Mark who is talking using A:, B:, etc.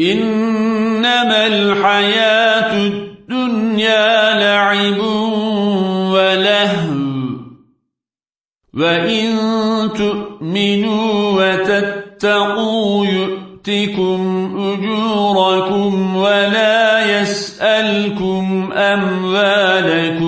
A: إنما الحياة الدنيا لعب ولهو. وإن تؤمنوا وتتقوا يؤتكم أجوركم ولا يسألكم أموالكم